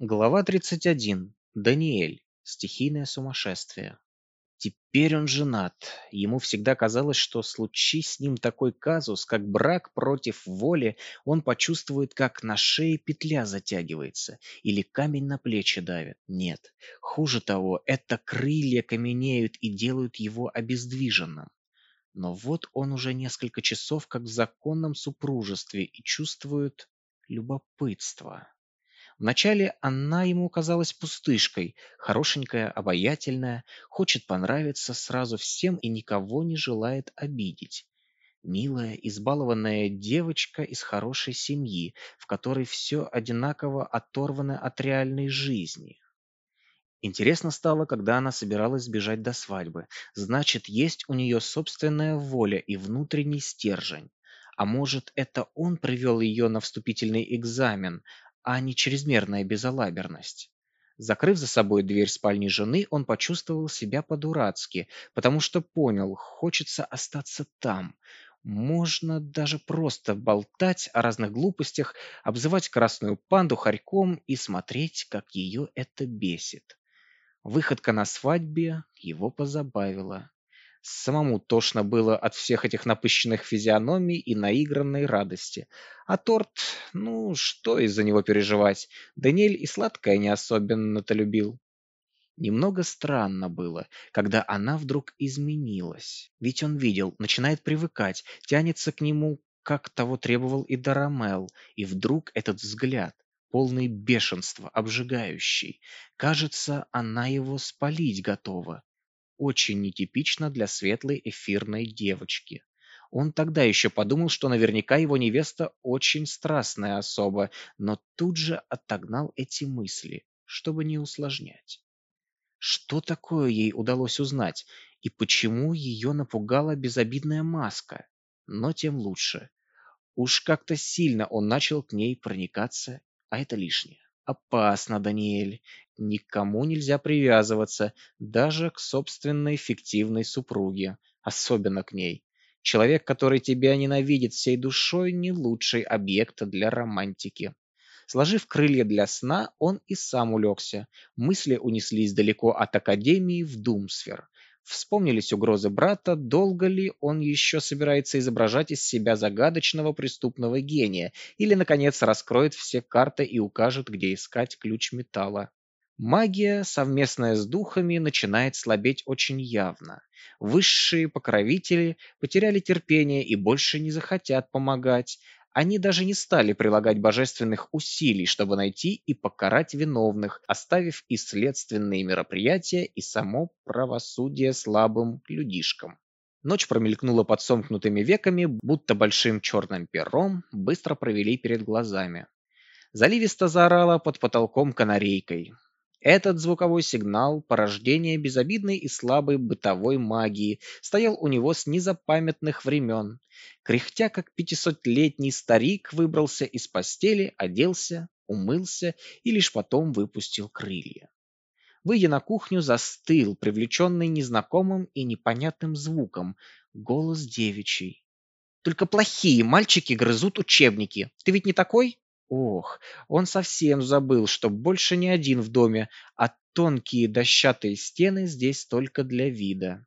Глава 31. Даниэль. Стихийное сумасшествие. Теперь он женат. Ему всегда казалось, что случись с ним такой казус, как брак против воли, он почувствует, как на шее петля затягивается или камень на плечи давит. Нет, хуже того, это крылья каменеют и делают его обездвиженным. Но вот он уже несколько часов как в законном супружестве и чувствует любопытство. Вначале она ему казалась пустышкой, хорошенькая, обаятельная, хочет понравиться сразу всем и никого не желает обидеть. Милая, избалованная девочка из хорошей семьи, в которой все одинаково оторвано от реальной жизни. Интересно стало, когда она собиралась сбежать до свадьбы. Значит, есть у нее собственная воля и внутренний стержень. А может, это он привел ее на вступительный экзамен, а не чрезмерная безалаберность. Закрыв за собой дверь спальни жены, он почувствовал себя по-дурацки, потому что понял, хочется остаться там. Можно даже просто болтать о разных глупостях, обзывать красную панду хорьком и смотреть, как ее это бесит. Выходка на свадьбе его позабавила. Самому тошно было от всех этих напыщенных физиономий и наигранной радости. А торт, ну, что из-за него переживать? Даниэль и сладкое не особенно-то любил. Немного странно было, когда она вдруг изменилась. Ведь он видел, начинает привыкать, тянется к нему, как того требовал и Дарамел, и вдруг этот взгляд, полный бешенства, обжигающий. Кажется, она его спалить готова. Очень нетипично для светлой эфирной девочки. Он тогда еще подумал, что наверняка его невеста очень страстная особа, но тут же отогнал эти мысли, чтобы не усложнять. Что такое ей удалось узнать, и почему ее напугала безобидная маска? Но тем лучше. Уж как-то сильно он начал к ней проникаться, а это лишнее. Опасно, Даниэль. Никому нельзя привязываться, даже к собственной фиктивной супруге, особенно к ней. Человек, который тебя ненавидит всей душой, не лучший объект для романтики. Сложив крылья для сна, он и сам улегся. Мысли унеслись далеко от Академии в Думсфер. Вспомнились угрозы брата, долго ли он еще собирается изображать из себя загадочного преступного гения, или, наконец, раскроет все карты и укажет, где искать ключ металла. Магия, совместная с духами, начинает слабеть очень явно. Высшие покровители потеряли терпение и больше не захотят помогать, они даже не стали прилагать божественных усилий, чтобы найти и покарать виновных, оставив и следственные мероприятия, и само правосудие слабым людишкам. Ночь промелькнула под сомкнутыми веками, будто большим черным пером быстро провели перед глазами. Заливисто заорала под потолком канарейкой. Этот звуковой сигнал – порождение безобидной и слабой бытовой магии, стоял у него с незапамятных времен. Кряхтя, как пятисотлетний старик, выбрался из постели, оделся, умылся и лишь потом выпустил крылья. Выйдя на кухню, застыл, привлеченный незнакомым и непонятным звуком. Голос девичий. «Только плохие мальчики грызут учебники. Ты ведь не такой?» Ох, он совсем забыл, что больше не один в доме, а тонкие дощатые стены здесь только для вида.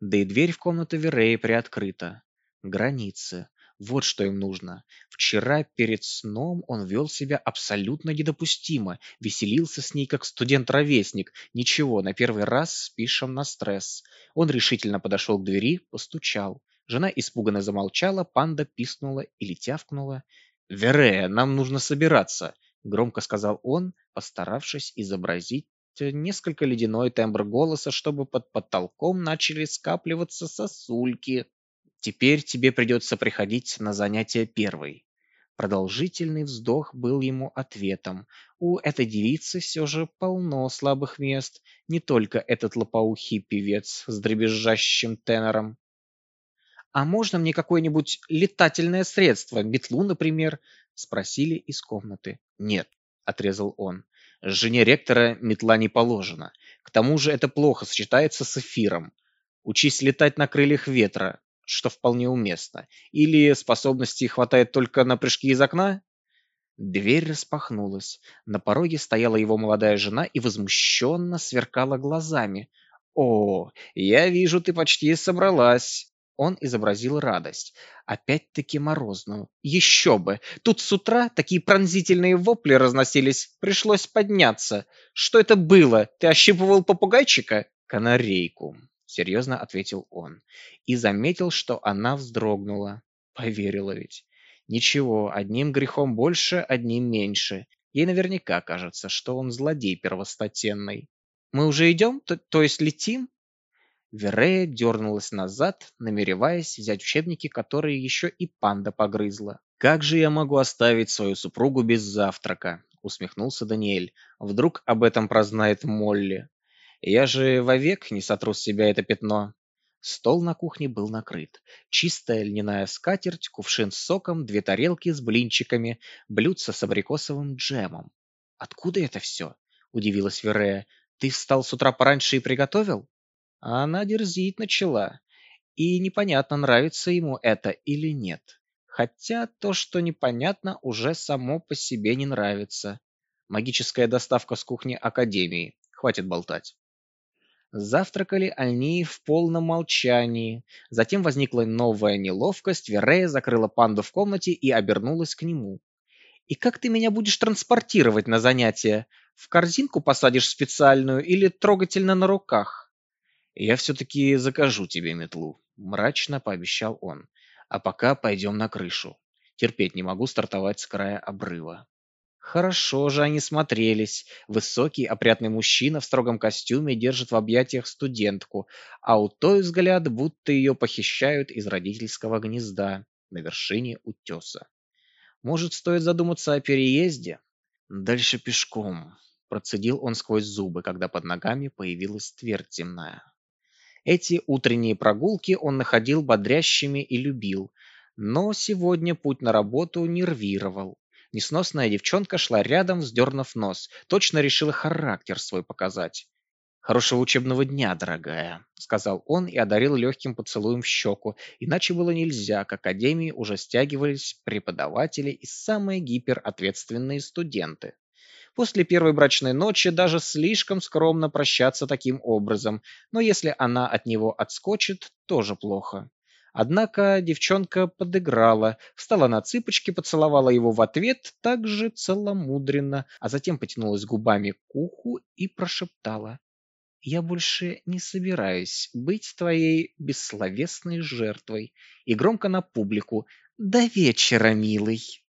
Да и дверь в комнату Вереи приоткрыта. Границы. Вот что им нужно. Вчера перед сном он вел себя абсолютно недопустимо, веселился с ней как студент-ровесник. Ничего, на первый раз спишем на стресс. Он решительно подошел к двери, постучал. Жена испуганно замолчала, панда писнула или тявкнула. «Верея, нам нужно собираться», — громко сказал он, постаравшись изобразить несколько ледяной тембр голоса, чтобы под потолком начали скапливаться сосульки. «Теперь тебе придется приходить на занятие первой». Продолжительный вздох был ему ответом. У этой девицы все же полно слабых мест, не только этот лопоухий певец с дребезжащим тенором. «А можно мне какое-нибудь летательное средство, метлу, например?» — спросили из комнаты. «Нет», — отрезал он. «Жене ректора метла не положена. К тому же это плохо сочетается с эфиром. Учись летать на крыльях ветра, что вполне уместно. Или способностей хватает только на прыжки из окна?» Дверь распахнулась. На пороге стояла его молодая жена и возмущенно сверкала глазами. «О, я вижу, ты почти собралась!» Он изобразил радость. Опять-таки морозную. Еще бы! Тут с утра такие пронзительные вопли разносились. Пришлось подняться. Что это было? Ты ощипывал попугайчика? Канарейку. Серьезно ответил он. И заметил, что она вздрогнула. Поверила ведь. Ничего, одним грехом больше, одним меньше. Ей наверняка кажется, что он злодей первостатенный. «Мы уже идем? То, то есть летим?» Верея дернулась назад, намереваясь взять учебники, которые еще и панда погрызла. «Как же я могу оставить свою супругу без завтрака?» — усмехнулся Даниэль. «Вдруг об этом прознает Молли? Я же вовек не сотру с себя это пятно». Стол на кухне был накрыт. Чистая льняная скатерть, кувшин с соком, две тарелки с блинчиками, блюдце с абрикосовым джемом. «Откуда это все?» — удивилась Верея. «Ты встал с утра пораньше и приготовил?» А она дерзить начала. И непонятно, нравится ему это или нет. Хотя то, что непонятно, уже само по себе не нравится. Магическая доставка с кухни Академии. Хватит болтать. Завтракали они в полном молчании. Затем возникла новая неловкость. Верея закрыла панду в комнате и обернулась к нему. «И как ты меня будешь транспортировать на занятия? В корзинку посадишь специальную или трогательно на руках?» «Я все-таки закажу тебе метлу», — мрачно пообещал он. «А пока пойдем на крышу. Терпеть не могу стартовать с края обрыва». Хорошо же они смотрелись. Высокий, опрятный мужчина в строгом костюме держит в объятиях студентку, а у той взгляд, будто ее похищают из родительского гнезда на вершине утеса. Может, стоит задуматься о переезде? Дальше пешком. Процедил он сквозь зубы, когда под ногами появилась твердь земная. Эти утренние прогулки он находил бодрящими и любил, но сегодня путь на работу нервировал. Несносная девчонка шла рядом, вздернув нос. Точно решила характер свой показать. «Хорошего учебного дня, дорогая», — сказал он и одарил легким поцелуем в щеку. Иначе было нельзя, к академии уже стягивались преподаватели и самые гиперответственные студенты. После первой брачной ночи даже слишком скромно прощаться таким образом, но если она от него отскочит, тоже плохо. Однако девчонка подыграла, встала на цыпочки, поцеловала его в ответ так же целомудренно, а затем потянулась губами к уху и прошептала. «Я больше не собираюсь быть твоей бессловесной жертвой». И громко на публику. «До вечера, милый».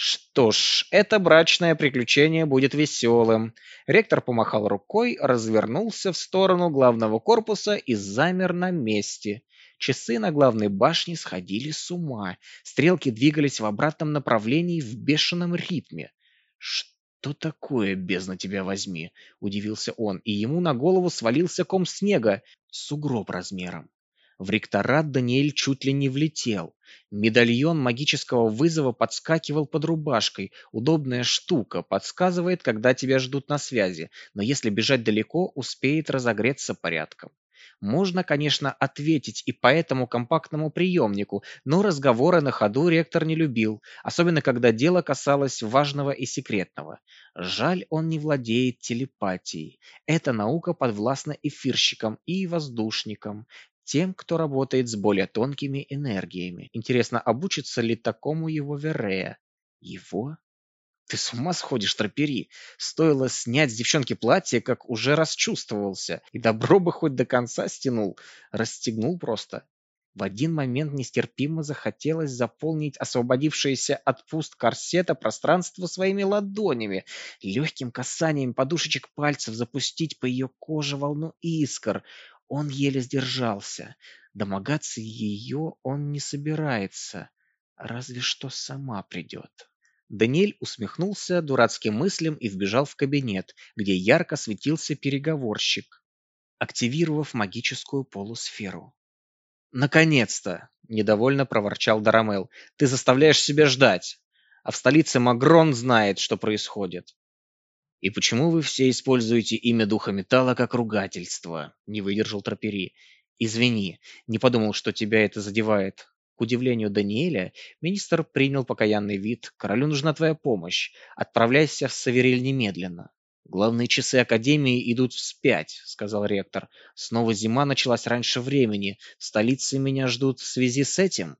Что ж, это брачное приключение будет веселым. Ректор помахал рукой, развернулся в сторону главного корпуса и замер на месте. Часы на главной башне сходили с ума. Стрелки двигались в обратном направлении в бешеном ритме. «Что такое, бездна тебя возьми?» – удивился он, и ему на голову свалился ком снега, сугроб размером. В ректорат Даниэль чуть ли не влетел. Медальон магического вызова подскакивал под рубашкой. Удобная штука, подсказывает, когда тебя ждут на связи, но если бежать далеко, успеет разогреться порядком. Можно, конечно, ответить и по этому компактному приемнику, но разговоры на ходу ректор не любил, особенно когда дело касалось важного и секретного. Жаль, он не владеет телепатией. Эта наука подвластна эфирщикам и воздушникам тем, кто работает с более тонкими энергиями. Интересно, обучится ли такому его Верея? Его? Ты с ума сходишь, тропери? Стоило снять с девчонки платье, как уже расчувствовался. И добро бы хоть до конца стянул. Расстегнул просто. В один момент нестерпимо захотелось заполнить освободившееся от пуст корсета пространство своими ладонями, легким касанием подушечек пальцев запустить по ее коже волну искр. Он еле сдержался. Домогаться ее он не собирается, разве что сама придет. Даниэль усмехнулся дурацким мыслям и вбежал в кабинет, где ярко светился переговорщик, активировав магическую полусферу. «Наконец-то!» – недовольно проворчал Дарамел. «Ты заставляешь себя ждать! А в столице Магрон знает, что происходит. «И почему вы все используете имя Духа Металла как ругательство?» – не выдержал Тропери. «Извини, не подумал, что тебя это задевает». К удивлению Даниэля, министр принял покаянный вид. «Королю нужна твоя помощь. Отправляйся в Савериль немедленно». «Главные часы Академии идут вспять», — сказал ректор. «Снова зима началась раньше времени. В столице меня ждут в связи с этим?»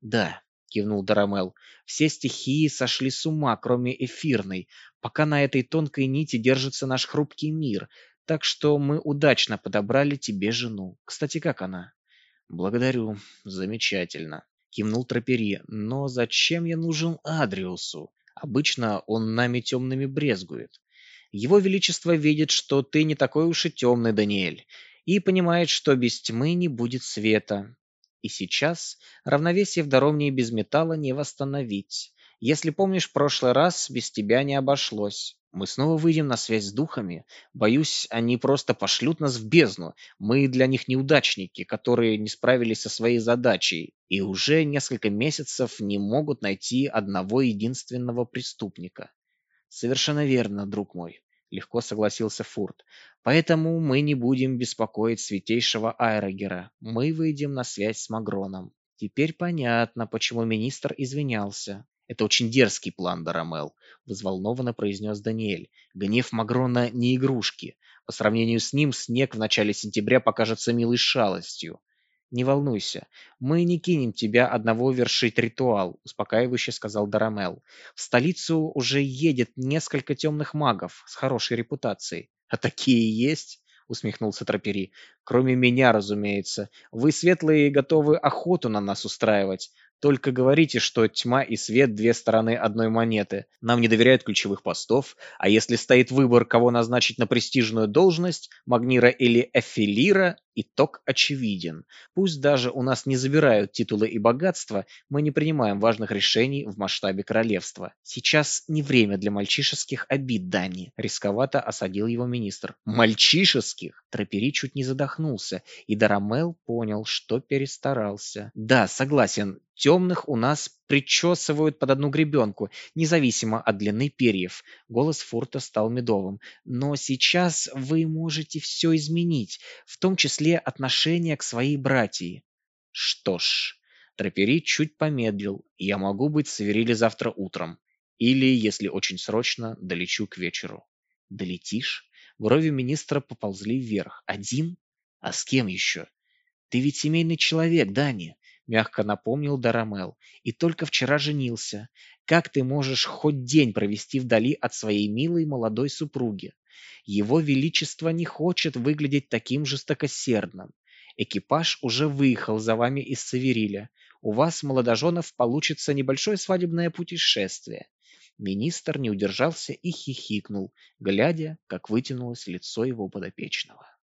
«Да», — кивнул Дарамел. «Все стихии сошли с ума, кроме эфирной. Пока на этой тонкой нити держится наш хрупкий мир. Так что мы удачно подобрали тебе жену. Кстати, как она?» «Благодарю. Замечательно», — кивнул Тропери. «Но зачем я нужен Адриусу? Обычно он нами темными брезгует. Его Величество видит, что ты не такой уж и темный, Даниэль, и понимает, что без тьмы не будет света. И сейчас равновесие в Даромнии без металла не восстановить. Если помнишь, прошлый раз без тебя не обошлось. Мы снова выйдем на связь с духами. Боюсь, они просто пошлют нас в бездну. Мы для них неудачники, которые не справились со своей задачей и уже несколько месяцев не могут найти одного единственного преступника. «Совершенно верно, друг мой», — легко согласился Фурт. «Поэтому мы не будем беспокоить святейшего Айрогера. Мы выйдем на связь с Магроном». Теперь понятно, почему министр извинялся. «Это очень дерзкий план, Дарамел», — взволнованно произнес Даниэль. «Гнев Магрона не игрушки. По сравнению с ним снег в начале сентября покажется милой шалостью. «Не волнуйся, мы не кинем тебя одного вершить ритуал», — успокаивающе сказал Дарамел. «В столицу уже едет несколько темных магов с хорошей репутацией». «А такие есть?» — усмехнулся Тропери. «Кроме меня, разумеется. Вы, светлые, готовы охоту на нас устраивать. Только говорите, что тьма и свет – две стороны одной монеты. Нам не доверяют ключевых постов, а если стоит выбор, кого назначить на престижную должность, Магнира или Эфилира, итог очевиден. Пусть даже у нас не забирают титулы и богатства, мы не принимаем важных решений в масштабе королевства. Сейчас не время для мальчишеских обид, Дани. Рисковато осадил его министр. Мальчишеских? Трапери чуть не задохнулся, и Дарамел понял, что перестарался. Да, согласен, Темных у нас причесывают под одну гребенку, независимо от длины перьев. Голос Фурта стал медовым. Но сейчас вы можете все изменить, в том числе отношение к своей братьи. Что ж, Трапери чуть помедлил. Я могу быть в Севериле завтра утром. Или, если очень срочно, долечу к вечеру. Долетишь? Брови министра поползли вверх. Один? А с кем еще? Ты ведь семейный человек, Дани. — мягко напомнил Дарамел. «И только вчера женился. Как ты можешь хоть день провести вдали от своей милой молодой супруги? Его Величество не хочет выглядеть таким жестокосердным. Экипаж уже выехал за вами из Савериля. У вас, молодоженов, получится небольшое свадебное путешествие». Министр не удержался и хихикнул, глядя, как вытянулось лицо его подопечного.